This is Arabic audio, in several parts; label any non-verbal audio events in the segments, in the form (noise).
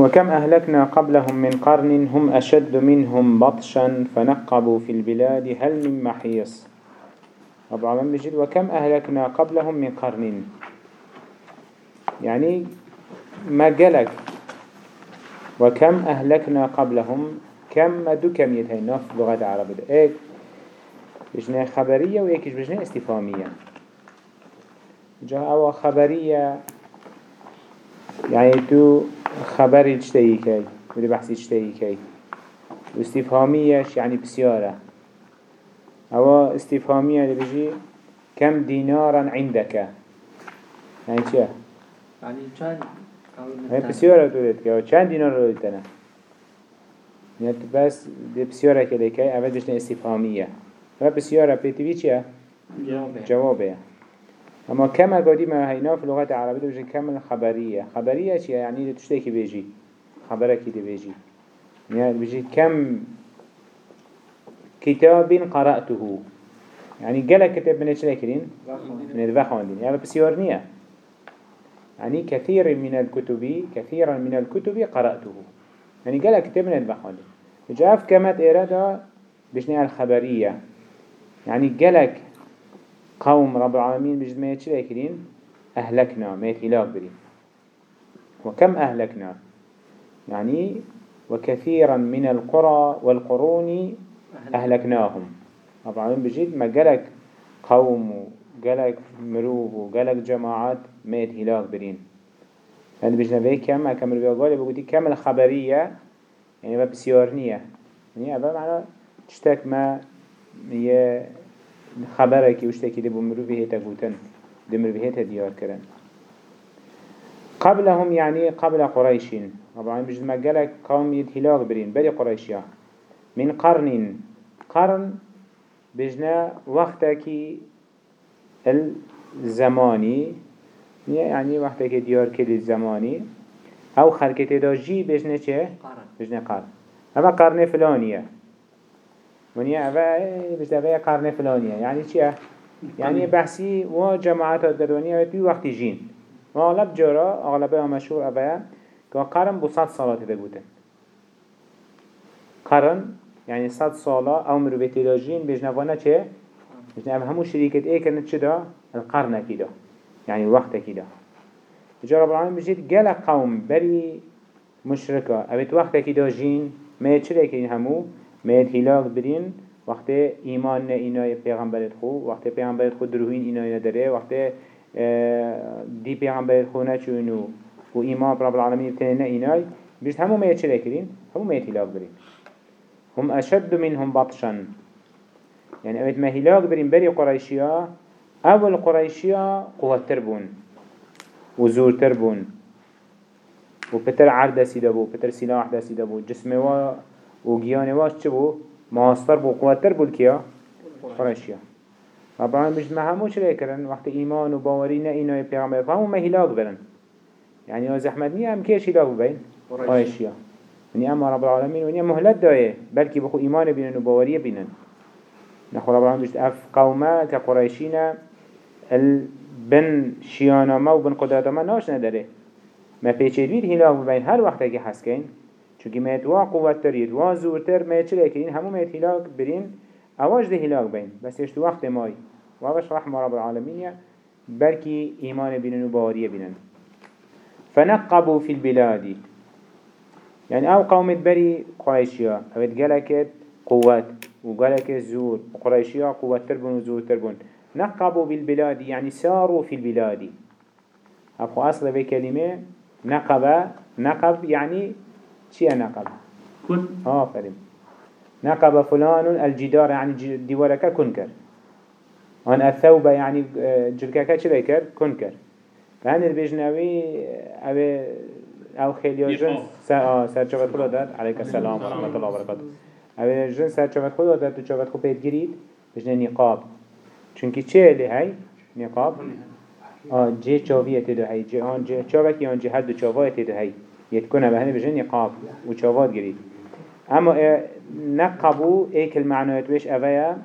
وكم أهلكنا قبلهم من قرن هم أشد منهم بطشا فنقبوا في البلاد هل من محيص؟ رب العالمين بجد وكم أهلكنا قبلهم من قرن؟ يعني ما قالك وكم أهلكنا قبلهم؟ كم ما دو كمية هاي ناف لغة العربية إيك بجنا خبرية ويكيش بجنا استفهامية. جا أو خبرية يعني تو خبر اجتهي كي ودي بحث اجتهي كي واستفهامية يعني بسيارة أو استفهامية اللي بيجي كم دينارا عندك يعني چه؟ يعني كان هي بسيارة تولد كي چند دينار رو لتنا يعني بس دي بسيارة كده كي اول بجنا استفهامية و بسيارة بيتوي چه؟ جوابه. جوابه. اما كم قدي ما هينا في اللغة العربية بيجي كم الخبرية خبرية چه يعني تشتكي بيجي خبرك دي بيجي يعني بيجي كم كتاب قرأته يعني قال كتاب من إيش لكرين من البخاندين يعني بسيار نية يعني كثير من الكتب كثيرا من الكتب قرأته يعني قال كتاب من البخاندين جاء كمت إرادة بجناء الخبرية يعني قالك قوم رب العالمين بجد ما يكرين أهلكنا ما يتهلاك برين وكم أهلكنا؟ يعني وكثيرا من القرى والقرون أهلكناهم. رب العالمين بجد ما قالك قوم وقالك مروف وقالك جماعات ما يتهلاك برين يعني بجنا في كم كم ربيع قال بقولي كم الخبرية؟ يعني بسيارنية. يعني أبا معنى تشتك ما هي خبره که وشتکی دی بو مروفی هیتا گوتن دی مروفی هیتا دیار کرن. قبلهم يعني قبل قريشين طبعا بجد ما قالك قوم يتهلاك برين بلي قريشيا من قرن قرن بجنا وقتك الزماني يعني وقتك ديار كل الزماني أو خلقت دا جي بجنا چه؟ قرن. بجنا قرن. اما قرن فلانية ونيا بس أفا قرن فلانية يعني چيه؟ يعني بحثي و جماعات الدروانية في وقت جين وغلب جرا أغلبها مشهور أفا كان قرن بصد صلاة تقوتن قرن يعني صد صلاة أو مروبتي لاجين بجنوانا چه؟ بجنا همو شريكة إيه كانت چدا؟ القرن كده يعني الوقت كده جا رب العالمين بجيت قال قوم بري مشركة أبت وقت كده جين ما يتشركين همو. ما هلاك برين وقت إيمان نه إنای پیغمبرت خو وقت پیغمبرت خو دروهين إنای نداره وقت آه، دي پیغمبرت خو نچونو و إيمان رب العالمين بتنه نه إنای بيجت همو ما يتشركين همو ما هلاك برين هم أشد منهم بطشا يعني أبت ما هلاك برين بري قريشيا أول قريشيا قوة تربون وزور تربون وبتر سيدا بو بتر سلاح دا سيدا بو جسمه و وجيانه واش چه بو؟ ماستر بو قوتر بو الكيا قريشيا طبعا مش ما هموش ليكرن وقت إيمان وباوري نه إينا پیغمبر فهمو ما هلاك برن. يعني يا زحمت نية هم كيش هلاك بين قريشيا يعني أما رب العالمين ونيا مهلت دايه بلكي بخو إيمان بينن وباوري بينن نخو رب العالمين بجد أف قوما كقريشين البن شيانا ما وبن قدرت ما ناش نداره. ما پیچیدوید هلاك بين هر وقت که حسكين چونکه مهت وا قوت ترید وا زورتر مهت چه لیکن همو مهت هلاك برین اواج ده هلاك بین. بس اشتو وقت مای. و اوش رحمة رب العالمين بلكي إيمان بينن وباورية بينن فنقبوا في البلاد. يعني أو قوم بري قريشيا أبد قالكت قوات وقالك زور. وقريشيا قوات تربون وزور تربون نقبوا بالبلاد يعني ساروا في البلاد. أبو أصل بكلمة نقب نقب يعني چیه نقب؟ كن آفرین. نقب فلان الجدار يعني ديوارك كن كر آن الثوب يعني جركك چه كر كن كر فهن البجنوي أو أو خیلی جن. سر چوبت خدا داد. علیک السلام و رحمت الله برکاته أو جن سر چوبت خدا داد تو خود پید گرید بجنه نقاب چونکی چه لی هی نقاب آه جه چاویه تدو هی جه آن جه چاوکی آن جه هر دو چاویه تدو هی يتكون بهني بجن نقاب وشوفات قريب. أما إيه نقبوا إيك المعنى ويش أفيا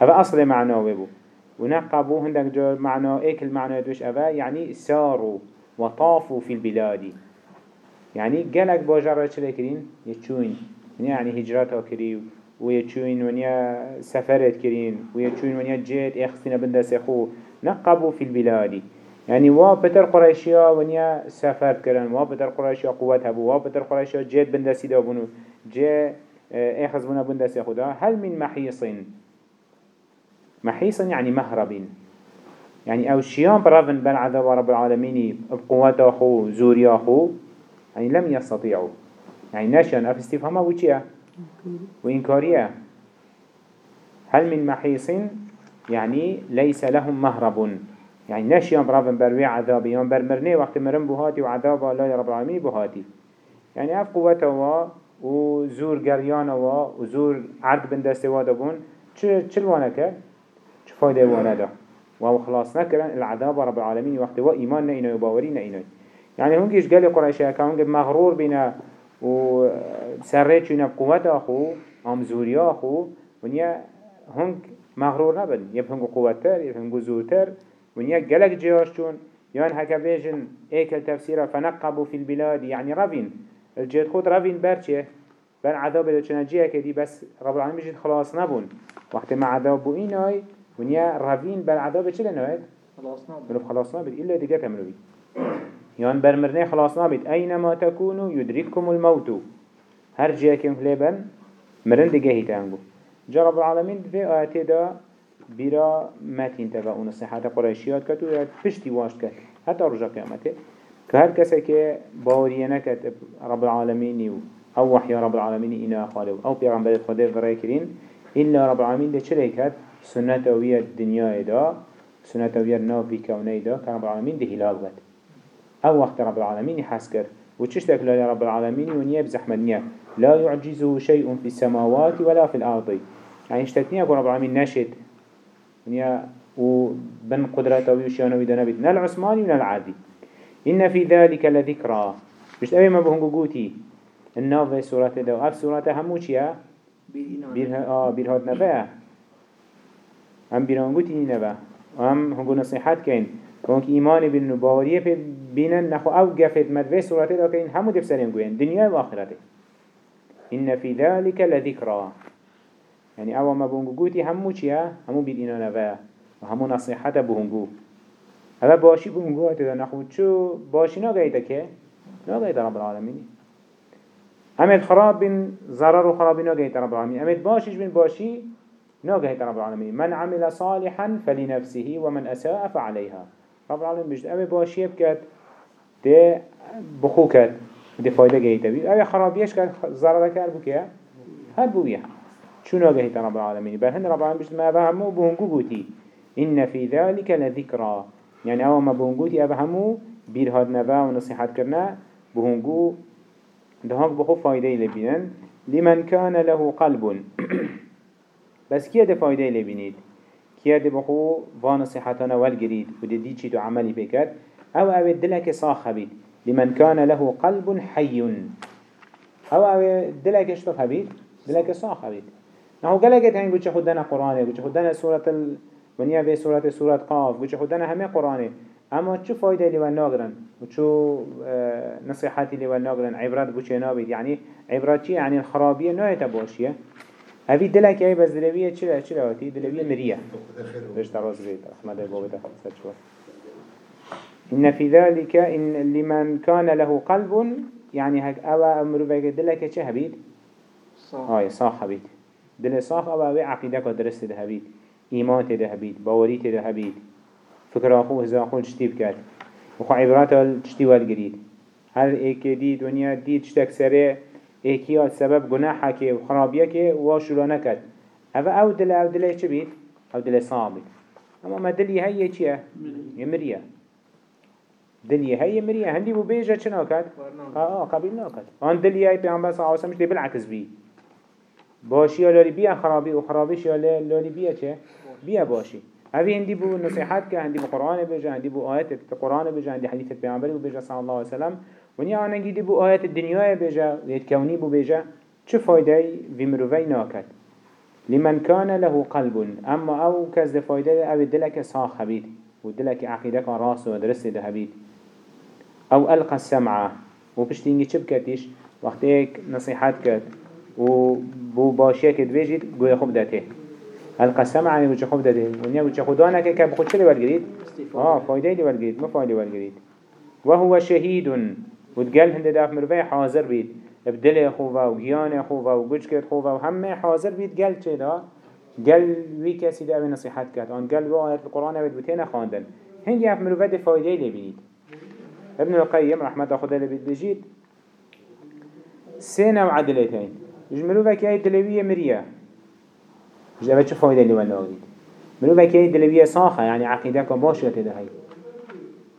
أفا أصل معنى ويبو. ونقبوا هندك جو معنى إيك المعنى ويش أفا يعني ساروا وطافوا في البلاد. يعني جالك باجرة چلي كرين يتشوين. يعني هجراتها كريو ويتشوين ونيا سفرت كرين ويتشوين ونيا جيت اخستنا بندس خو نقبوا في البلاد. يعني وا بتر قريشيا ونيا سفر كرن وا بتر قريشيا قوات هبو وا بتر قريشيا جيت بندسي دابونو جي آه، اخز بنا بندسي خدا. هل من محيص محيص يعني مهربين يعني أو شيان برافن بل عذاب رب العالمين بقوات آخو زوريا آخو يعني لم يستطيعوا يعني نشان اف استفهامه وچيه وإنكارية هل من محيص يعني ليس لهم مهرب يعني نشيان برافن بروي عذابي يوم برمرني وقت مرن بهاتي وعذاب الله رب العالمين بهاتي يعني اف قوته وزور قريانه وزور عرض بن دسته وادبون چل وأنا كر چه فايده وأنا ده وهو خلاص نكرن العذاب رب العالمين وقت وا إيمان نئنا وباوري نئنا يعني هنجيش قال قريشة كهنج مغرور بنا وسرت شو بقوة أخو أم زوريا أخو ونيا هنگ مغرور نبن. يب هنگ قوة تر ونيا جياش چون يان هكا بيجن إيكل تفسيره فنقبوا في البلاد. يعني رفين الجيد خود برچه بر عذاب اللي چنجيه كدي بس رب العالمين بيجد خلاص نبون. وقت ما عذاب بو إيناي ونيا رفين بر عذاب چه لنوید؟ خلاص نبون. ملوف خلاص نبید إلا دیگه تمرو بید يان برمرنه خلاص نبید أينما تكونوا يدرككم الموت؟ هر جيه كم فليبن مرن دیگه هيتانگو جا رب العالمين في آياته دا بيرا متين تبا ونصيحات قريشيات كتو پشتی واشت كت حتى رجا قيامته كهر كسا كه باوريه نكت رب العالمين أو وحي رب العالمين إنا خالو أو پیغمبر خدا فرای کرین إلا رب العالمين ده چرا كت سنة ويا الدنيا دا سنة ويا الناف بكونه دا كرب العالمين ده هلاك بد أو وقت رب العالمين يحس كر وتشتك لا رب العالمين ونيا بزحمة نيا لا يعجزه شيء في السماوات ولا في الأرض. يعني اشتكنيا رب العالمين نشد ونيا وبن قدرته ويشيانه ودنا بيت نال عثماني ونال عادي إن في ذلك لذكرى. مش أبي ما بهنجو جوتي النافة سورة ده وأف سورة هموشيا بيرها آه بيرهاد نبأ هم بيرانجوتي نبأ هم هنجو نصيحات كين كونك إيمان بالنباورية في بينن نخو أو جفت مدفع سورة ده كين همو دفسرين جوين دنيا وآخرته إن في ذلك لذكرى. يعني أول ما بونجوتي همو چيا همو بيدينا نبأ وهمو نصيحة بونجو هذا باشي بونجو هتدا نخو شو باشي ناقايتا كه ناقايتا رب العالمين همت خراب بن ضرر وخراب ناقايتا رب العالمين همت باشيش بن باشي ناقايتا رب العالمين من عمل صالحا فلنفسه ومن أساء فعليها رب العالمين بجد أمي باشي بكت ده بخو كت ده فايدة جيتا بي أبي خرابيش كت ضرر كت بكيا هاد بويا شو ناقايتا رب العالمين بل هن رب العالمين بجد ما بهمو بهنقو بوتي إن في ذلك لذكرى يعني أول ما بهنقوتي أبهمو بير هاد نبا ونصيحات كرنا بهنقو دهاك بخو فايدة لبينن لمن كان له قلب. (clears throat) بس كيه ده فايدة لبينيد كيه ده بخو وانصيحاتنا والجريد وده دي چي دو عملي بكت أو أو دلك صاخ بيت لمن كان له قلب حي أو أو دلك اشتف بيت دلك صاخ بيت نحو قلقت هين قلت خدنا قرآن قلت خدنا سورة ال... ونيا في سورة سورة قاف قلت خدنا همه قرآن اما شو فايدة اللي والناقرن وشو آه نصيحاتي اللي والناقرن عبرات بوشي نابد يعني عبرات شي يعني الخرابية نوعية تباشية هذي دلك اي بس دلوية چلا چلا هاتي دلوية مرية ليش تراز بيت احمد ابو بيت شو إن في ذلك إن لمن كان له قلب يعني هك أوا أمر بيك دلك چه هبيت صح هاي صح هبيت دل صح أوا أوا عقيدة درست ده هبيت إيمان ده هبيت باوري ده هبيت فكر أخوه هزا أخوه تشتي بكات وخو عبراته تشتي والقريد هل ايكي دي دنيا دي تشتك سري ايكي سبب گناحك وخرابيك واشولا نكد هذا أو دل أو دل إيش بيت أو دل صامت اما ما دلي هي چيه يمريا دلي هي مريا هندي بو بيجا چنا كد آه آه قبيل ناكد آن دلي هي الله عليه وسلم دي بالعكس بي باشي يا لولي بيا خرابي وخرابيش يا لولي بيا چه؟ بيا باشي هذه عندي بو نصيحات كه عندي بو قرآن بيجا عندي بو آيات القرآن بيجا عندي حديث البيعنبري بيجا صلى الله عليه وسلم. ونيا أنا جدي بو آيات الدنيا بيجا ويتكوني بو بيجا شو فايدة في مروفي ناكت لمن كان له قلب. أما أو كز فايدة أو دلك صاخ هبيت ودلك عقيدك راس ودرس ده هبيت أو ألقى السمع. و پشتینگی چه بکتیش؟ و بو باشیه که دویجید گوی خوب داته القسم عنی گوچه خوب داته ونیا گوچه خدا نکه که بخود چه لیول آه فایده لیول گرید ما فایده لیول گرید و هو شهید و تقال هنده داف مروفه حاضر بید بدل خوبه و گیان خوبه و گوچ کرد خوبه و همه حاضر بید قال چه دا قال وی کسی دا به نصیحت کرد آن قال و آیت القرآن بید بوتین خواندن. هنگی اف مروفه فایده لی بید ابن القيم رحمة خدا لبيت بجيت سينا وعدلتين جملوها كي دلوية مريا جابت شو فايدة اللي ولا أريد ملوها كي دلوية صاخة يعني عقيدة باشرة تدهي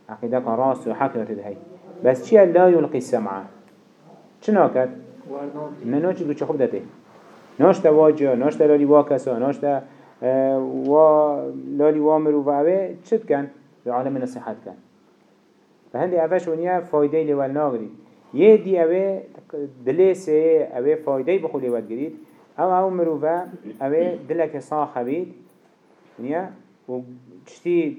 عقيدة راس وحقرة تدهي بس چيا لا يلقي السمع چنا كد؟ ننو چي دوچه خوب دته ناشتا واجه ناشتا لالي واكسا ناشتا آه و لالي وامرو و اوه چد كن؟ به عالم نصيحت كن فهندي اوش ونیا فایده لیول ناگرید یه دی اوه دلی سه اوه فایده بخو لیول گرید أو أو مروفة اوه دلک صاحه بید ونیا و چی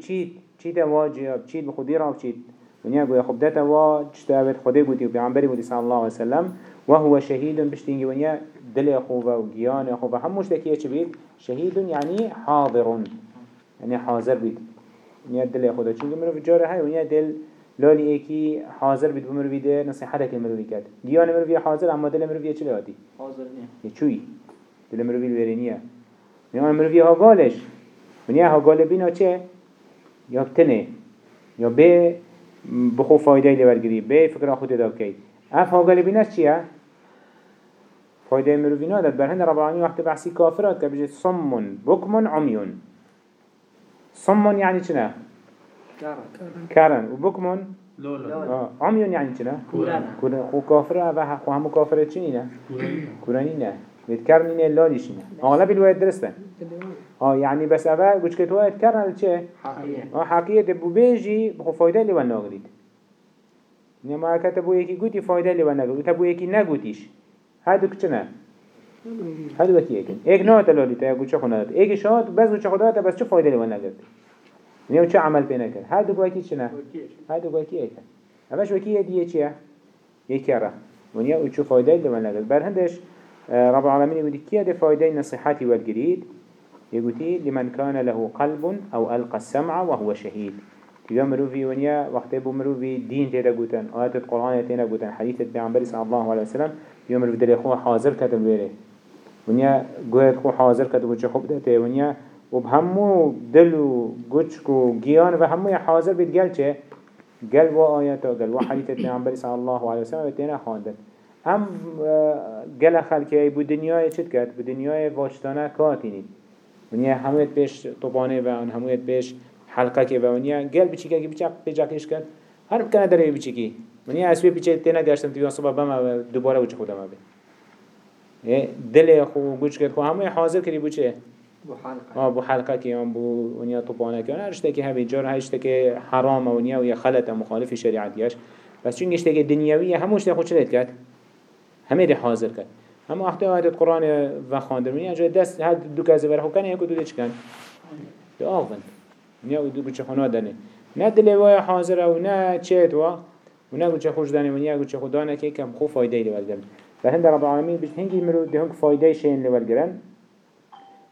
چی تا واجه چی بخو دیرا چی ونیا گویا خب دتا وا چتا اوه خوده گوتی و پیغمبری بودی صلی الله علیه وسلم. و هو شهید بشتینگی ونیا دل خوبه و گیان خوبه هموش تکیه چی بید شهید یعنی حاضر. یعنی حاضر بید ونیا دل خدا چونگی مروف جارة های ونیا دل لالی ایکی حاضر بید بمروی ده نصیحت که مروی کرد. گیان مروی حاضر اما دل مروی چه لهاتی؟ حاضر نیه. یه چوی. دل مروی الورینیه میان مروی ها گالش. منیه ها گال بینا چه؟ یا بتنه. یا به بخو فایده لورگری. به فکر خود دا کی. اف ها گال بیناش چیه؟ فایده مروی نادد برهند رب العالمین وقت بحثی کافرات که بجه صمون بکمون عمیون. صمون یعنی چنه؟ كارن وبكمن آه. یعنی چی نه؟ کورن. خو خب کافره و خو همو نه، چنينه كورنينه بيت كارنينه نه. اغلب الوقت درسته. آه یعنی بس اوا گوش كتو وقت کرن چه؟ اه حقیه تبو بیجی بخو فایده لیوان وناغريد نما یکی گوتی فایده لیوان ناغلید و تبو يكي نگوتيش هادو بکی یکی ایک نه تلالیتا یا گوش خونه اگه شاد بس گوش خدا بس چه فایده لیوان ناغلید نيو چه عمل بينا كر هادو قوتي چنا هادو قوتي ايكن همش وكي دي چيه يكره ونيا وشو فايدة اللي وناغريد برهندش آه، رب العالمين يقول كي هذه فايدة نصيحتي والجريد. يقولي لمن كان له قلب أو ألقى السمع وهو شهيد. تيجا مروفي ونيا وقت أبو مروفي دين تيرا قوتن آيات القرآن تيرا قوتن حديث بيعنبري صلى الله عليه وسلم يوم مروفي دل خواه حاضر كتب بيره ونيا قوهد خواه حاضر كتب وچه خوب داته ونيا وبهمو دل و گوچك و گيان وهمو حاضر بيت قال چه؟ قال و آياته قال و حديث بيعنبري صلى الله عليه وسلم تيرا خواندن. هم گل خلقی بو دنیای چت کرد؟ بو دنیای واجتانه کاتینی ونیا همویت پیش طبانه و همویت پیش حلقه که و ونیا گل بچی که بچی پیجاکش کرد. هر کنه داره بچی کی ونیا اسوی پیچه تینا گشتم توی صبح بم و دوباره وچه خودم به دل خو گوش کرد. خو همه حاضر کردی بچه آه بو حلقه که هم بو ونیا طبانه که هر شته که همین جار هر شته که حرام ونیا و یا خلط مخالف شریعتیش بس چون شته که دنیویه هموش خود چلت کرد؟ همه ده حاضر کرد. اما وقتی آیت قرآن و خواندن منی اجازه دست هر دو کازه بره خوکن یک دو دیچ کن. دو آفن نه دو بچه خونه دنه. نه دل وای حاضر و نه چیت و و نه بچه خوش دنه منی بچه خدا نه که کم خو فایده ای لول گرن. و هند رب العالمین بچه هنگی مرو ده هنگ فایده شین گرن.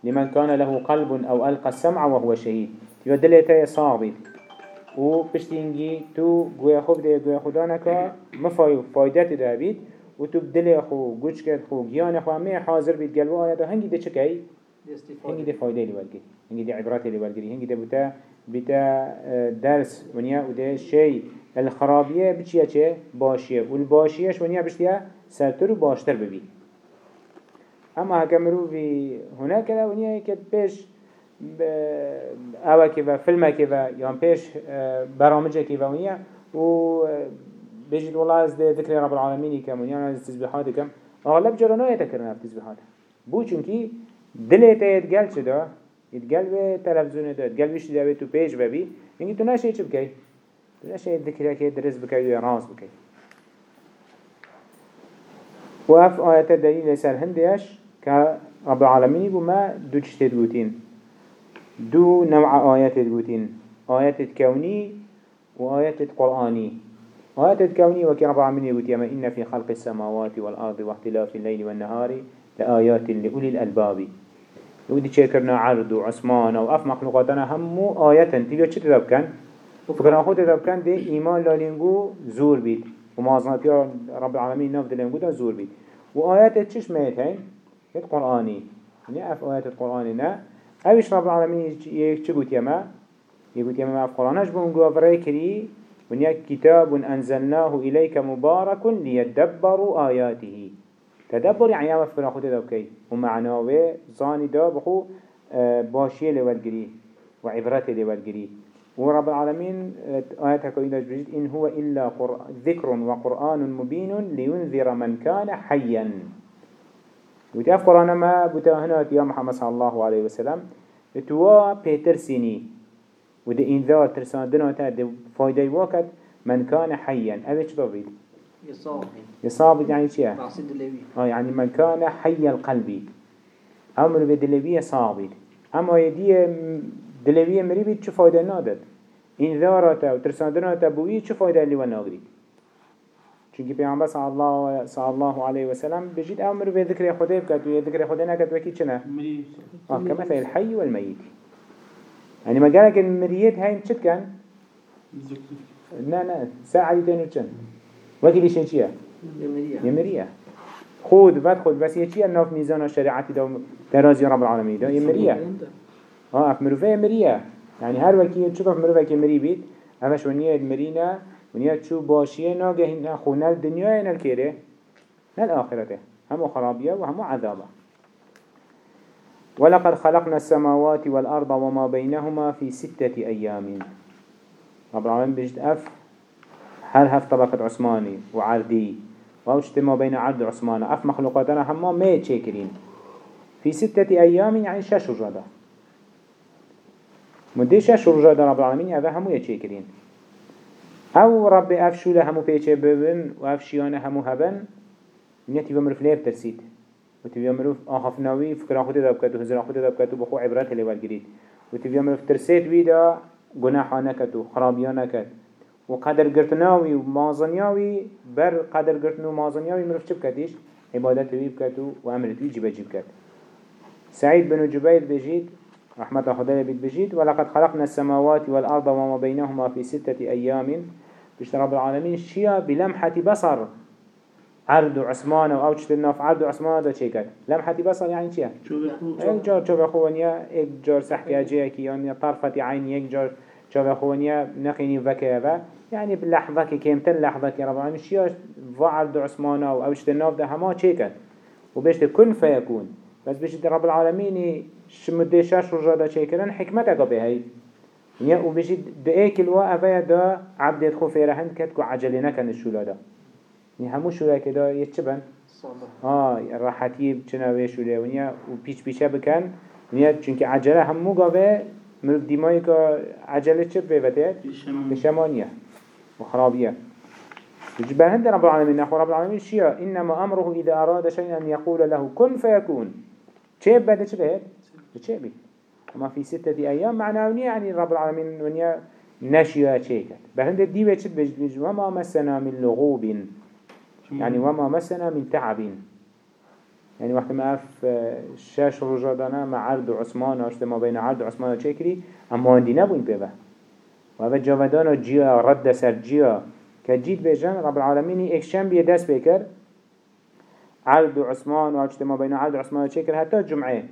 لمن كان له قلب أو ألقى السمع وهو شهيد. يبقى دلتا صاغبي و بشتينجي تو گویا خوب ده گویا خدا نکا مفای فایدت ده بید و تو بدل خو گوش کرد خو گیان خو همه حاضر بید. گلو آیات هنگی ده چه کی؟ هنگی ده فایده لی ولگی هنگی ده عبرات لی ولگی هنگی ده بتا بتا درس ونیا و ده شی. الخرابیه بچیه چه؟ باشیه. و الباشیهش ونیا بشتیه سرتر و باشتر ببی. اما هکمرو وی هنه کده ونیا که پیش اوه فیلمه که و یا پیش برامجه که و ونیا و بيجي والله از ذكر رب العالمين كم ونيا از تسبيحات كم أغلب جرانا يتكرنا في تسبيحات بو چونكي دلته يتقال شده يتقال به تلفزيون ده يتقال بيش ده تو بيج ببي يعني تو ناشي چه بكي تو ناشي ذكر كي درس بكي راس بكي وف آيات الدليل سر هنديش كرب العالمين بو ما دو قوتين دو نوع آيات قوتين آيات كوني وآيات قرآني آيات الكونية وكي رب العالمين يقول يما إن في خلق السماوات والأرض واختلاف الليل والنهار لآيات لأولي الألباب يقول شكرنا عرض وعثمان وأف مخلوقاتنا همو آيات تبيو چه تدب كان؟ فكرنا خود تدب كان دي إيمان لالينغو زور بيت ومعظمات رب العالمين نفذ لالينغو دا زور بيت وآيات تشش ميت هين؟ يد قرآني. يعني أف آيات القرآن نا. أوش رب العالمين يك يما؟ يقول يما أف قرآنش بونغو أفرأي كري ونيا كتاب أنزلناه إليك مبارك ليدبروا آياته. تدبر يعني أما فكرة خود دوكي ومعناه زاني دا بخو آه، باشية لولجري وعبرات لولجري ورب العالمين آه، آيات هكذا بجد إن هو إلا ذكر وقرآن مبين لينذر من كان حيا. وتعرف قرآن ما بتاهنا يا محمد صلى الله عليه وسلم. توا بيتر سيني. وده إنذار ترساندنا تا فايدة وقت من كان حيا. أبي شو بيد يصابي يصابت يعني شيء؟ آه يعني من كان حي القلب. أمر بدلبية صابت أما يدي دلبية مريبي شو فايدة نادت إنذارته وترساندنا بوي شو فايدة اللي وناغري چونكي پیامبر صلى الله عليه وسلم بجد أمر بذكر خدا بكت وذكر خدا نكت وكي چنه؟ آه كمثل الحي والميت يعني ما قالك المريت هاي شت كان لا لا ساعة تاني چن؟ وكي ليش چيه يمريا خود بعد خود. بس يچيه ناف ميزان الشريعة دا ترازي رب العالمين دا يمريه آه اف مروفه يمريه يعني هر وكي تشوف مروفه كمري بيت همش ونيه المرينا ونیا چو باشیه ناگه نخو نل دنیای نل کره نل آخرته. همو خرابیه و همو عذابه. ولقد خلقنا السماوات والأرض وما بينهما في ستة أيام. رب العالمين بجد أف هل هف طبقة عثماني وعردي وأوشت ما بين عرض عثمان. أف مخلوقاتنا هما ما يتشكرين في ستة أيام يعني شش رجادة مدي شش رجادة رب العالمين هذا همو يتشكرين أو رب افشول همو پیچه ببن و افشیان همو هبن نیه تیوه مروف لیب ترسید و تیوه مروف آخفناوی فکران خود داب کتو هزران خود داب کتو بخو عبرت لیوال گرید و تیوه مروف ترسید ویدا گناحا نکت و خرابیا نکت و قدر گرتناوی و مازنیاوی بر قدر گرتن و مازنیاوی مروف چه بکتیش عبادت وی بکتو و امرت وی جبه جب کت سعيد بن جبير بجيد رحمة خدای بيت بجيد ولقد خلقنا السماوات والأرض وما بينهما في ستة أيام. بشت رب العالمين شيا بلمحة بصر. عرض عثمان أو أوجت الناف عرض عثمان ده شيء لمحة بصر يعني شيا ايك جار شوف أخوانيا ايك جار سحكي أجيك يعني طرفة عين ايك جار شوف أخوانيا نقيني فكا يعني بلحظة كيمتن لحظة رب العالمين شيا وعرض عثمان أو أوجت الناف ده هما شيء وبشت كن فيكون بس بشت رب العالمين شمده شش رجاده شيء كان حكمتك نیا أو بجید ده کلوا اوه دا عبدت خو کد که عجله نکن الشولا دا. نی همو شولا دا چه بند؟ آه راحتی چنوه شوله و نیا و پیچ پیچه بکن. نیا چونکه عجله همو گاوه مروف که عجله چه بيبته؟ بشمانية وخرابية بهند رب العالمين نحو رب العالمين شيئا إنما أمره إذا أراد شيئا يقول له كن فيكون چه بده چه بهد؟ چه بید وما في ستة أيام معناه يعني رب العالمين ونيا نشيا شيكت بهند دي بيشت بجد وما مسنا من لغوب يعني وما مسنا من تعب يعني وقت ما أف شاش رجادنا مع عرض عثمان واشت ما بين عرض عثمان وشكري أما عندي نبوين بيبه وهذا جوادانا جيا رد سر جيا كجيد بيجان رب العالمين اكشان بيه دست بيكر عرض عثمان واشت ما بين عرض عثمان وشكري حتى جمعه.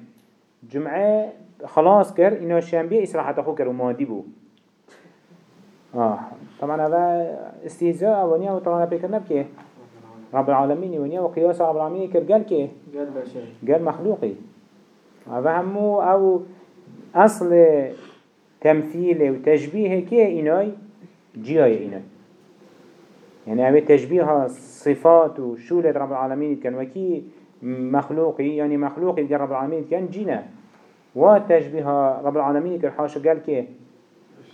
جمعه خلاص كر إنه الشنبه إسراحة أخو كر ومادي بو آه. طبعا هذا استهزاء ونيا وطبعا بيكرنا بكيه رب العالمين ونيا وقياس رب العالمين كر قال كيه قال بشري قال مخلوقي هذا همو أو أصل تمثيل وتشبيه كيه إناي جياي إناي يعني أبي تشبيه صفات وشولة رب العالمين كان وكي مخلوقي يعني مخلوقي رب العالمين كان جينا وتشبيه رب العالمين كر حاشا قال كي؟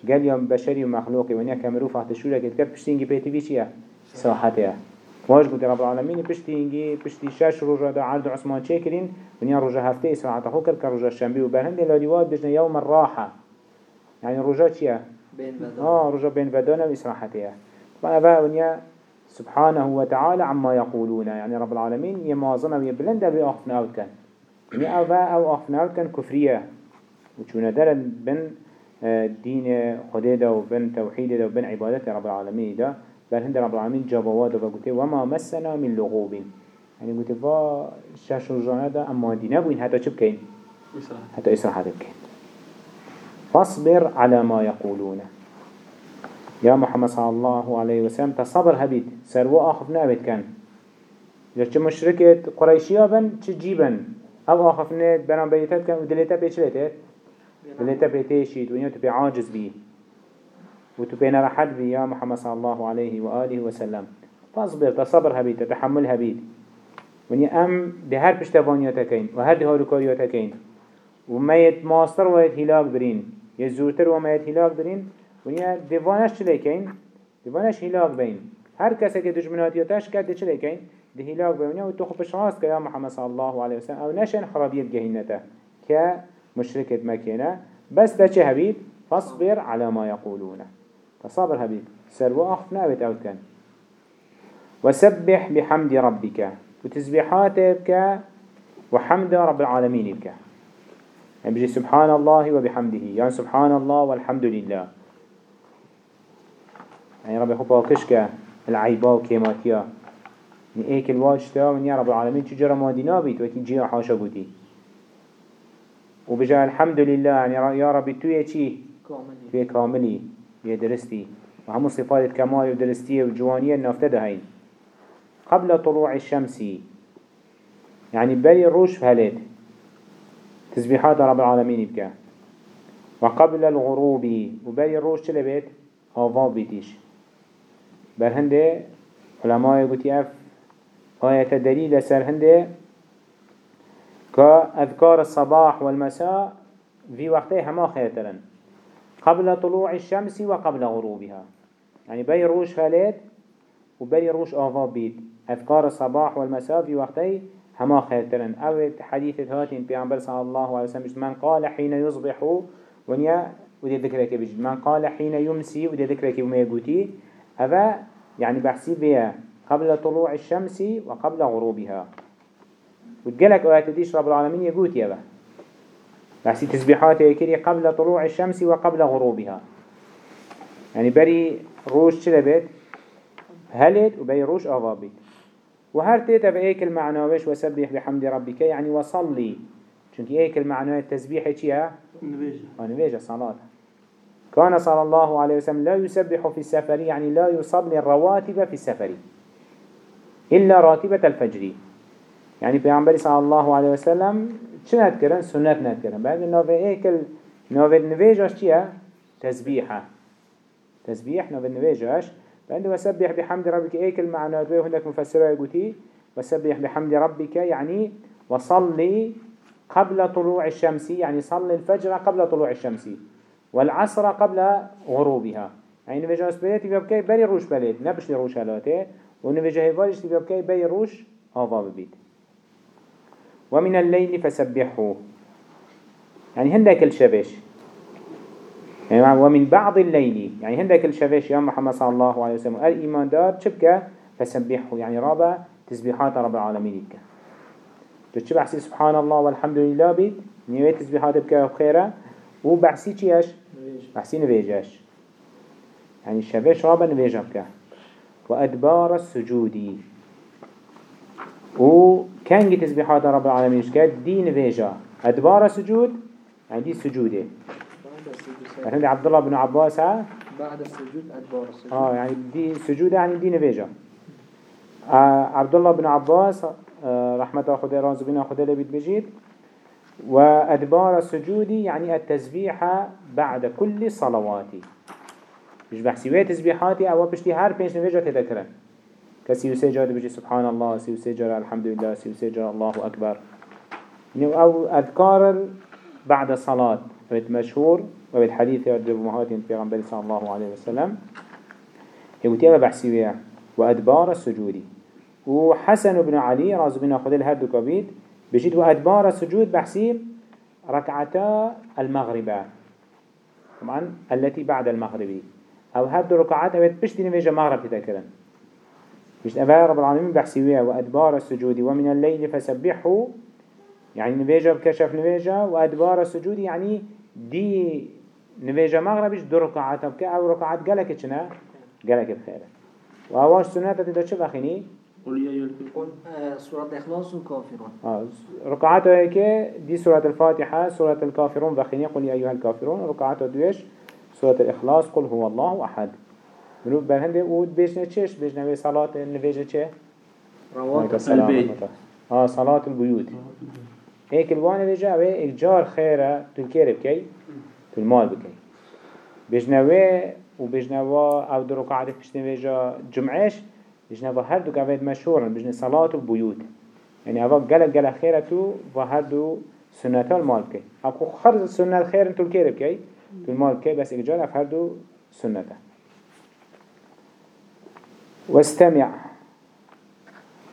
قال يوم بشري ومخلوقي ونيا كامرو فاحت شو لك كر بشتينجي بيتي بيشيا. صراحتها. واش قلت رب العالمين؟ بشتينجي بشتي شاش رجا دا عرض عثمان شاكرين ونيا رجا هفته صراحته هو كر كرجا الشنبي وبرهند الادوات بجنا يوم الراحة. يعني رجا شيا بين بدن. آه رجا بين بدانا وإسراحتها. فأبا ونيا سبحانه وتعالى عما يقولون. يعني رب العالمين يمازنا ويبلند بأخفنا أوت كان. يعني أو أخفنا أوت كان كفرية. وشونا دل بن آه، دين خديدا وبن توحيد دا وبن عبادة رب العالمين دا. بل هند رب العالمين جابوات وقلت وما مسنا من لغوب. يعني قلت فا شاش رجانا دا أما دي نبوين حتى شب كين حتى إسراح كين فاصبر على ما يقولون. يا محمد صلى الله عليه وسلم تصبر هبيت. سروا آخف نابت كان. جا مشركة قريشيا بن چه جيبن أو آخف نت بنام بيتات كان ودلتا بيش لتت دلتا بيتيشيد ونيو تبي عاجز بيه وتبين راحت بي يا محمد صلى الله عليه وآله وسلم فاصبر تصبر هبيت تحمل هبيت وني ام ده هر پشتوانياتكين وهر ده هاروكارياتكين وما يتماستر ويت هلاك برين يزورتر وما يت هلاك برين ونیا دیوانش چلی کن؟ دیوانش هلاک بین هر کسی که دشمناتیاتش کرد چلی کن؟ ده هلاك بين و تو خبش راست که محمد صلی الله عليه وسلم أو نشن خرابیت جهنته که مشركة مكينة بس ده چه هبيد فاصبر على ما يقولون تصبر هبيد سروا أخف نابت أو كان وسبح بحمد ربك وتسبيحاتك وحمد رب العالمين بك يعني بجي سبحان الله وبحمده يعني سبحان الله والحمد لله يعني رب خب باكشك العيبا وكيماتيا يعني ايك الواجتا من يا رب العالمين تجرى مادينا بيت وكي جيا حاشا بودي. وبجا الحمد لله يعني يا رب توي چي؟ كامل توي كاملي. توي درستي. وهم صفات الكمال ودرستية وجوانية نفتده هين قبل طلوع الشمس. يعني بري الروش فهلت تسبيحات رب العالمين بك وقبل الغروب. وبري الروش چلبت آفا بيتيش. برهنده علماء قلت اف آية سر هنده كأذكار الصباح والمساء في وقتها هما خيرترن قبل طلوع الشمس وقبل غروبها. يعني بي روش فاليت وبي روش آفا بيت أذكار الصباح والمساء في وقتها هما خيرترن أو حديث هاتين بيعنبر صلى الله عليه وسلم من قال حين يصبح ونيا ودي ذكرك بجد من قال حين يمسي ودي ذكرك وما يقولي هذا يعني بحسي بها قبل طلوع الشمس وقبل غروبها. وتقلك آيات ديش رب العالمين يقول يا به بحسي تسبيحات يكري قبل طلوع الشمس وقبل غروبها. يعني بري روش چلا بيت هلت وبري روش آغا بيت. وهر تيتا بأيك المعنوش وسبح بحمد ربك يعني وصلي. چونك أيك المعنوش التسبيح چيها؟ نبيجة نبيجة صلاة كان صلى الله عليه وسلم لا يسبح في السفر يعني لا يصلي الرواتب في السفر إلا راتبة الفجر. يعني پیامبری صلی الله علیه و سلم چه نتکرن سنت نتکرن بعد نوه ایکل نوه نویجاش چیه؟ تسبیحه تسبیح نوه نویجاش. بعد وسبح بحمد ربك ایکل معنى دوه هندك مفسره يقولي وسبح بحمد ربك يعني وصلي قبل طلوع الشمس يعني صلي الفجر قبل طلوع الشمس. والعصر قبل غروبها. يعني نویجاش بلیتی ببکی بری روش بلید نبش روش هلاته و نویجه هیوالش ببکی بری روش آوا ببید ومن الليل فسبحه يعني هندك الشبش يعني ومن بعض الليل. يعني هندك الشبش يا محمد صلى الله عليه وسلم. الإيمان دار شبكة فسبحه يعني رابع تسبيحات رب العالمين بك بحسي سبحان الله والحمد لله بيت. نيوي تسبيحات بك وخيرة وبحسي چيش بحسي نبيجاش يعني رابع نبيجا بك وأدبار السجود و كان تسبيحات رب العالمين كد دين فيجا أدبار سجود يعني دي سجوده. يعني عبد الله بن عباس ها؟ بعد السجود أدبار السجود آه يعني دي سجوده يعني دين فيجا آه عبد الله بن عباس آه رحمة خدا رازو بنا خدا لبيت بجيد وأدبار السجود يعني التسبيح بعد كل صلواتي مش بحسي تسبيحاتي أو بشتي هر بيش نفيجا تذكرن كسي يسجد بجي سبحان الله سي يسجد الحمد لله سي يسجد الله أكبر. أو أذكار بعد الصلاة فبت مشهور وبت حديث يرجب مهاتين في غنبال صلى الله عليه وسلم. يوتيبا بحسيوية وأدبار السجود. وحسن بن علي راز بن أخذ الهد كبيد بجد وأدبار السجود بحسيب ركعتا المغرب طبعا التي بعد المغرب. أو هر دو ركعات اوید پشتی نویجه مغرب تذكرن مش أبا رب العالمين بحسيوها وأدبار السجود ومن الليل فسبحه يعني نویجه بكشف نویجه وأدبار السجود يعني دي نویجه مغربش دو ركعات أو ركعات قالك چنا قالك بخير. وأواش سنة تدا چه بخيني قل يا أيها الكافرون آه، سورة الإخلاص والكافرون آه، ركعات هيك دي سورة الفاتحة سورة الكافرون بخيني قل يا أيها الكافرون. ركعات دويش سورة الإخلاص قل هو الله أحد. منو برهنده اود بيجنا چش؟ بيجنا بي صلاة النفيجة چه؟ رواتب. البيت. آه صلاة البيوت هيك الوان بيجا اوه اجار خيرة تلكير بكي تلمال بكي بيجنوه و بيجنوه أو دو ركعات بيجنا بيجا جمعش بيجنوه هر دو قويد مشهورا بيجنا صلاة البيوت يعني اوه قلق قلق خيرة تو و هر دو سنة المال بكي اكو خرز سنة الخير تلكير بكي تلمال بكي بس اجار اف هر دو سنة واستمع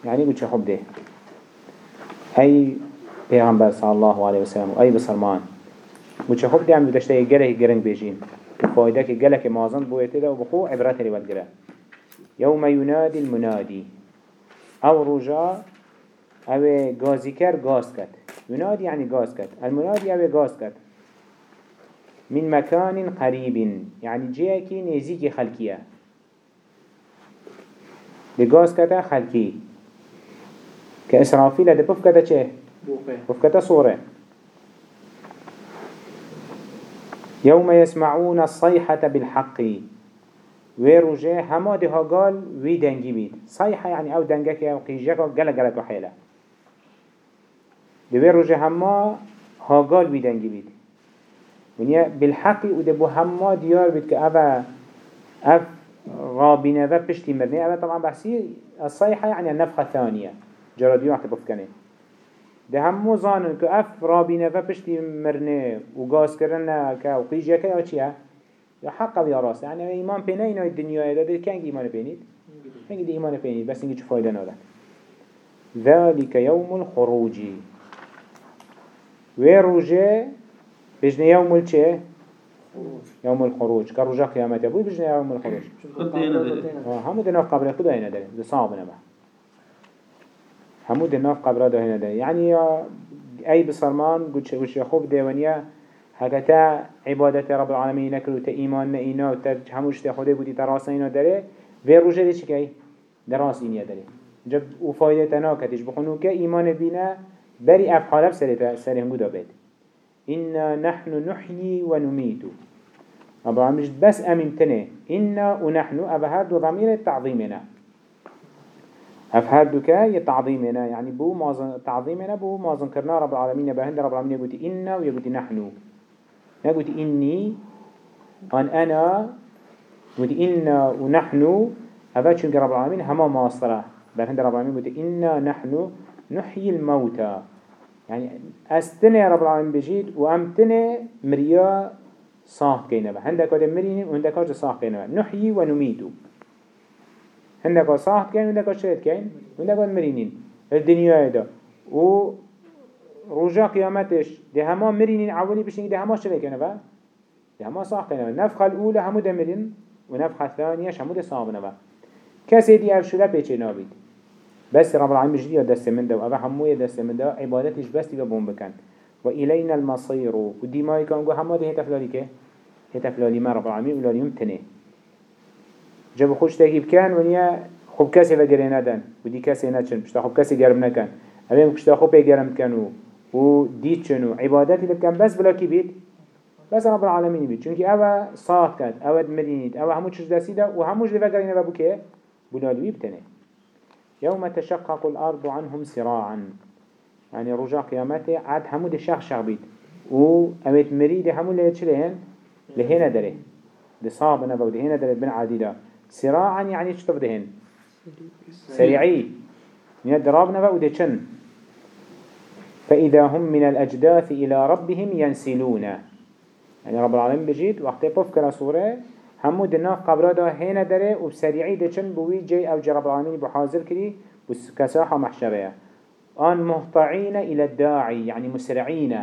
يعني قلت حب ده أي پیغمبر صلى الله عليه وسلم أي بسلمان قلت حب ده عم بدشته جله جرنگ بيجين فايدة که مازن بويته ده وبخو عبرات لي والجرا يوم ينادي المنادي أو رجاء أو غازيكر غاز كت ينادي يعني غاز كت المنادي أو غاز كت من مكان قريب يعني جيكي نزيكي خلقية لغاز كتا خلقي كإسرافيل ده بف كتا چه؟ بوقي بف كتا صورة. يوم يسمعون الصيحة بالحق. ويرجع هما ده قال وي دنجي بيت صيحة يعني أو دنجك أو قيجك أو قلق قلق وحيلة ده ويرجع هما ها قال وي دنجي بيت ونيا بالحق وده بو هما ديار بيت كأبا أف رابنا ذا بشتي مرني أبا طبعا بحسي الصيحة يعني النفخة الثانية جراديو حتى بفكني ده همو ظانن که اف رابینه و پشتی مرنه و گاز کرنه که و قیجه که یا چیه؟ یا حق یا راست یعنی ایمان پینه اینا دنیای داده کنگ ایمان پینید؟ کنگ دی ایمان پینید بس اینگه چه فایده ناده ذلك يوم الخروج. و روجة؟ بجنة يوم الچه؟ يوم الخروج. كرجا قيامته بوي بجنة يوم الخروج. خد دينا دلي. آه، همو دناف قبر خدا هنا داره ده صعب نبا. همو دناف قبر ده هنا داره يعني آه، أي بصرمان قلت وش يخوب ديوانيا هكتا عبادة رب العالمين نكرو تا إيمان نئينا و تا هموش تا خوده بودي تراسينا داره في روجه دي چكي إنيا داره. جب وفايدة تناكتش بخونو كا إيمان بينا بري أفحال بسره سره مدى بيت إنا نحن نحيي ونميت رب العالمين بس أمنتنه إنا ونحن أبهاد ضمير تعظيمنا أفهاد كا يتعظيمنا يعني بو مازن تعظيمنا بو مازن كرنا رب العالمين بهند رب العالمين يقول إنا ويقول نحن يقول إني أن أنا يقول إنا ونحن أفهاد شنك رب العالمين هما ماصرة بهند رب العالمين يقول إنا نحن نحيي الموتى. يعني أستنى رب العالمين بجيد وأمتنى مريا صاح كينا بها هندك هذا مرينين وهندك هذا صاح كينا بها نحيي ونميت هندك صاح كين وهندك شريت كين وهندك مرينين. الدنيا هذا و رجا قيامتش ده هما مرينين عولي بشين ده هما شريت كينا بها ده هما صاح كينا بها نفخة الأولى همو ده مرين الثانية همو ده صاح بها كسي دي أفشلا بيچه نابيد بس رب العالمين جديد دست من ده وأبا هموية دست من ده عبادتش بس تبقى بوم بكن وإلينا المصير ودي ما يكون جو همه ده هتفلالي كه هتفلالي ما رب العالمين ولا يمتنه جب خوش تجيب كان ونيا خوب كاسي وجرينا دن ودي كاسي ناتشن بشتا خوب كاسي جرم نكن أبين بشتا خوب جرم كانوا ودي شنو عبادتي اللي كان بس بلا كبيت بس رب العالمين بيت چونكي أوا صاحت كات أوا مدينيت أوا همو چش دسيدا وهموش لفقرين بابو كه بلالوي بتنه. يوم تشقق الأرض عنهم سراعا. يعني رجع قيامته عاد همود الشخ شخ بيت و أميت مريد همود اللي يتشلهن لهنا دره ده صعب أنا بودي هنا دره بن عديدة سراعا يعني شطف دهن؟ سريعي من الدرابنا بقى ودهن فإذا هم من الأجداث إلى ربهم ينسلون. يعني رب العالمين بجيد وقت بفكر سورة همو دناف قبرا دا هنا داره و سريعي دچن بوي جي أو جي رب العالمين بحاضر كري بكساحة محشرية آن مهطعين إلى الداعي يعني مسرعين.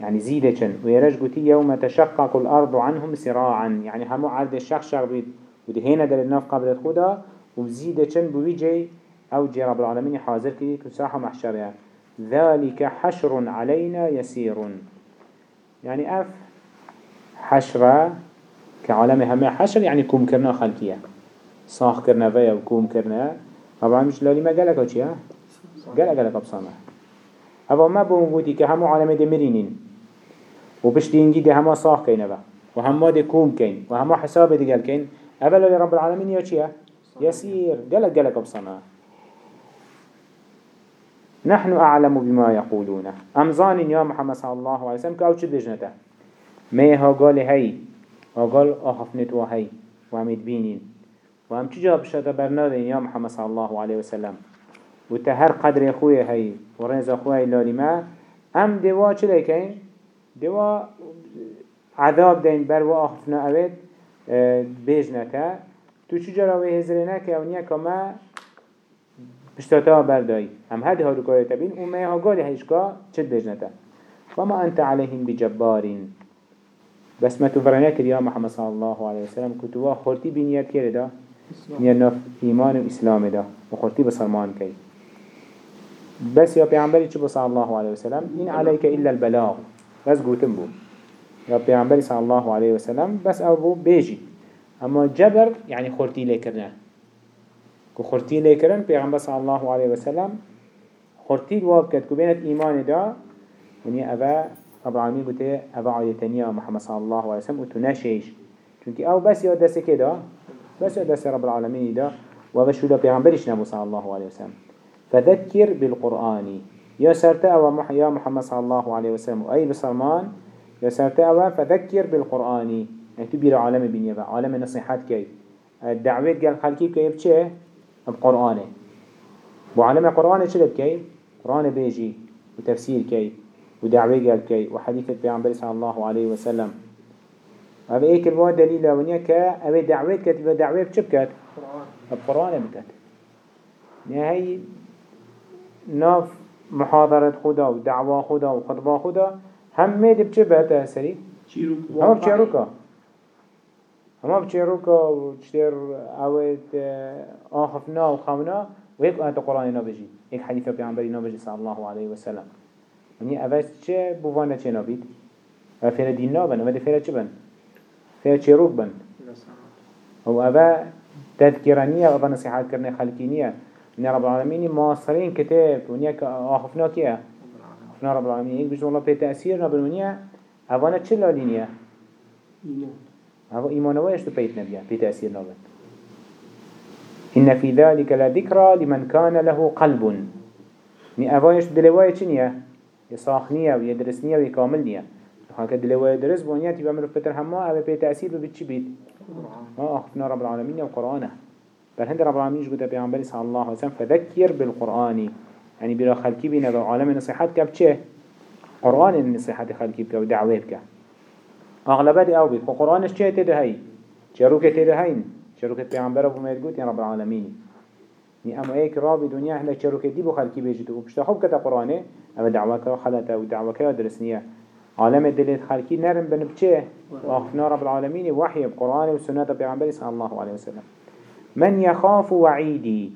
يعني زيدة چن. ويرج قوتي يوم تشقق الأرض عنهم سراعا. يعني همو عرض الشخص شغ بيت. وده هنا دل الناف قبل خدا. وزيدة چن بويجي أو جي رب العالمين حاضر كي تساحة محشرها ذلك حشر علينا يسير. يعني أف حشرة كعالم همه حشر يعني كوم كرنا خلقية. صاح كرنا فيا وكوم كرنا. طبعا مش لالي ما قالك وشي ها قالك قالك بصانه أبا ما بونقودي كهمو عالم دي مرينين. وبشتينجي دي هما صاح كين أبا وهما دي كوم كين. وهما حساب دي قال كين. أبا لرب العالمين يا يسير. قالك قالك بصانه نحن أعلم بما يقولون. أمزان يا محمد صلى الله عليه وسلم كأو شد بجنته؟ ما ها قال هاي ها قال أخفنت وهي وعمد بينين وهم چجا بشتا برنادين يا محمد صلى الله عليه وسلم؟ وتهر قدر خويا هاي ورنز خويا لالي ما أم دوا چلي كين دوا عذاب دين بر وأخفنا أبد بجنته. تو چجا راوي هزرينه که بشتاتا بردایی هم هده هادو کاری تبین و ما ها هشكا چد بجنتا وما أنت عليهم بجبارين بس ما تفرنات يا محمد صلى الله عليه وسلم كتوا خورتي بنيات كيري دا؟ نيا نف إيمان وإسلام دا. وخورتي بصرمان كي بس يا بيعنبري چه صلى الله عليه وسلم إن عليك إلا البلاغ. بس قوتن بو. يا بيعنبري صلى الله عليه وسلم بس أبو بيجي أما جبر يعني خورتي لكرنا كو خورتي لكرن پیغمبر صلى الله عليه وسلم خورتي الواب كد كو إيمان دا وني أبا رب العالمين بوته أبا عيتانيا محمد صلى الله عليه وسلم وتناشيش چونك أو بس يا دست كده بس يا رب العالمين دا وغشو دا پیغمبرش نبو صلى الله عليه وسلم فذكر بالقرآن. يا سرت أو يا محمد صلى الله عليه وسلم أي بسلمان يا سرت أو فذكر بالقرآن. يعني تبير عالم بنيبا عالم نصيحات كي الدعوات قال خلقي كيف چه؟ بقرآنه وعلم قرآنه شلت كي؟ قرآن بيجي وتفسير كي ودعوة قال كي وحديث البيعنبري صلى الله عليه وسلم. هذا إيك الوا دليل ونيا كا اوه دعوة كت دعوة بچه بكت بقرآن بكت نهاي ناف محاضرة خدا ودعوة خدا وخطبة خدا هم ميد بچه بهتا سري؟ هم بچه روكا هما بچه روكا وچتر اوید آخفنا و خمنا و هيك آيات قرآن نبجي هيك حديث پیغمبری نبجي صلى الله عليه وسلم يعني اوید چه بوانا چه نبید؟ أو فيرا دين نابن اوید فيرا چه بن؟ چه روك بن؟ أو اوه تذكرانية أو نصيحات کرنے خلقينية من رب العالمين ماصرين كتاب ونيا آخفنا كيه؟ آخفنا رب العالمين هيك بجد والله بي تأثير نبن ونيا هذا إيمان ويش تبيت نبيا بتأثير نبات إن في ذلك لذكرى لمن كان له قلب. ني أفايش دلواية چنية؟ يصاخنية ويدرسنية ويكاملنية هكا دلواية درس بونيا تبا مروف فتر هما أبا بتأثير ببتش بيت؟ ما أخفنا رب العالمين وقرآنه بل هند رب العالمين جبت بيعنبالي صلى الله عليه وسلم فذكر بالقرآن. يعني بلا خلقي بينا بعالم النصيحات كبتشه قرآن النصيحات خلقي بك ودعوه بك أغلبات أو بيت فقرآنش چه تده هاي؟ چروك تده هاين چروك پیغمبر ابو ميد قوت رب العالمين ني أما ايك رابي دنيا إحنا چروك دي بو خلقي بيجتو وبشتا خوب كتا قرآنه أما دعوك خلطة ودعوك درسنية عالم دلت خلقي نرم بنبچه وأخفنا رب العالمين وحي بقرآن وسنة پیغمبر صلى الله عليه وسلم. من يخاف وعيدي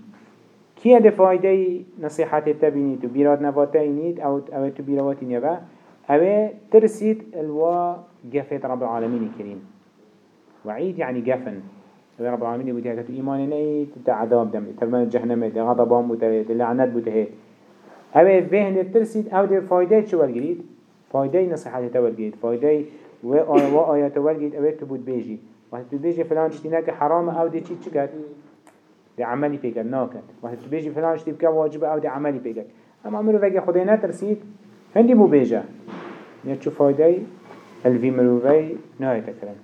كيه ده فايده نصيحات التبينيت وبيراد نفاتينيت أو أو تبيرواتين يبا أو ترسيد الوا جفت رب العالمين كريم. وعيد يعني جفن. رب العالمين يقول هكذا إيمان نيت تعذاب دم. ترمان جهنم غضبهم متهيت لعنات بتهيت أو ذهن ترسيد أو ده فايدة شو والجريد فايدة نصيحة تولجيد فايدة وآيات تولجيد أو تبود بيجي. وقت تبيجي فلان اشتناك حرام أو ده چي چكت ده عملي بيجل ناكت وقت تبيجي فلان اشتبك واجب أو ده عملي بيجل أما عمرو فاقي خدينا ترسيد هندي مو بيجا يعني شو فايدة الفي مروفي نهاية تكرن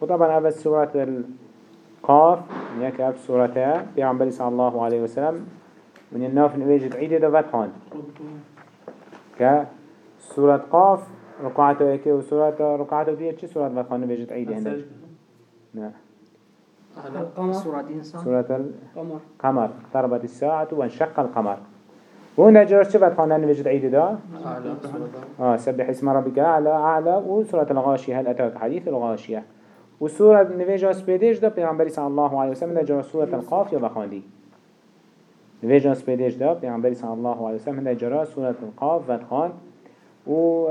وطبعا أول سورة القاف نيك أف سورتها بيعنبالي صلى الله عليه وسلم من الناف نواجد عيدة دو فتحان كسورة قاف ركعته ايكي وسورة ركعته دي چه سورة فتحان نواجد عيدة هنا نعم القمر سورة سورة القمر اقتربت الساعة وانشق القمر. وهنا جرش شفت خانان نوجد عيد دا؟ أعلى سورة آه سبح اسم ربك أعلى أعلى وسورة الغاشية هل أتاك حديث الغاشية وسورة نوجه سبيدش دا بيغمبري صلى الله عليه وسلم نجرى سورة القاف يلا خاندي نوجه سبيدش دا بيغمبري صلى الله عليه وسلم نجرى سورة القاف فتخان و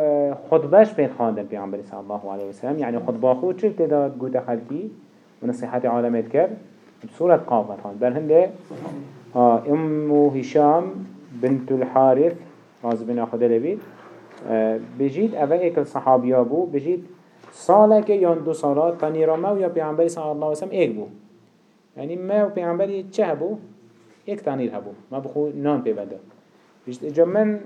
خطبش بيت خاندن بيغمبري صلى الله عليه وسلم يعني خطبه خود شلت دا قوت خلقي ونصيحة عالمات كر بسورة قاف فتخان بل هنده آه أم هشام بنت الحارث راز بن أخذ لبيت آه بجيت أول إيكل صحابيا بو بجيت سالك يان دو سالات تنيرا ما ويا بيعنبري صلى الله عليه وسلم إيك بو يعني ما و چه بو إيك تنير هبو. ما بخو نان بيبدا بجيت إجا من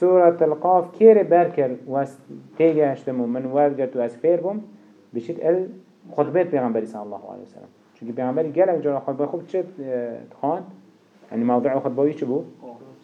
سورة القاف كير بركر واس تيجا اشتمو من ورقت واس فير بوم بجيت ال خطبات بيعنبري صلى الله عليه وسلم چونك بيعنبري قالك جرى خطبه خوب چه تخان يعني موضوع خطبوي چه بو؟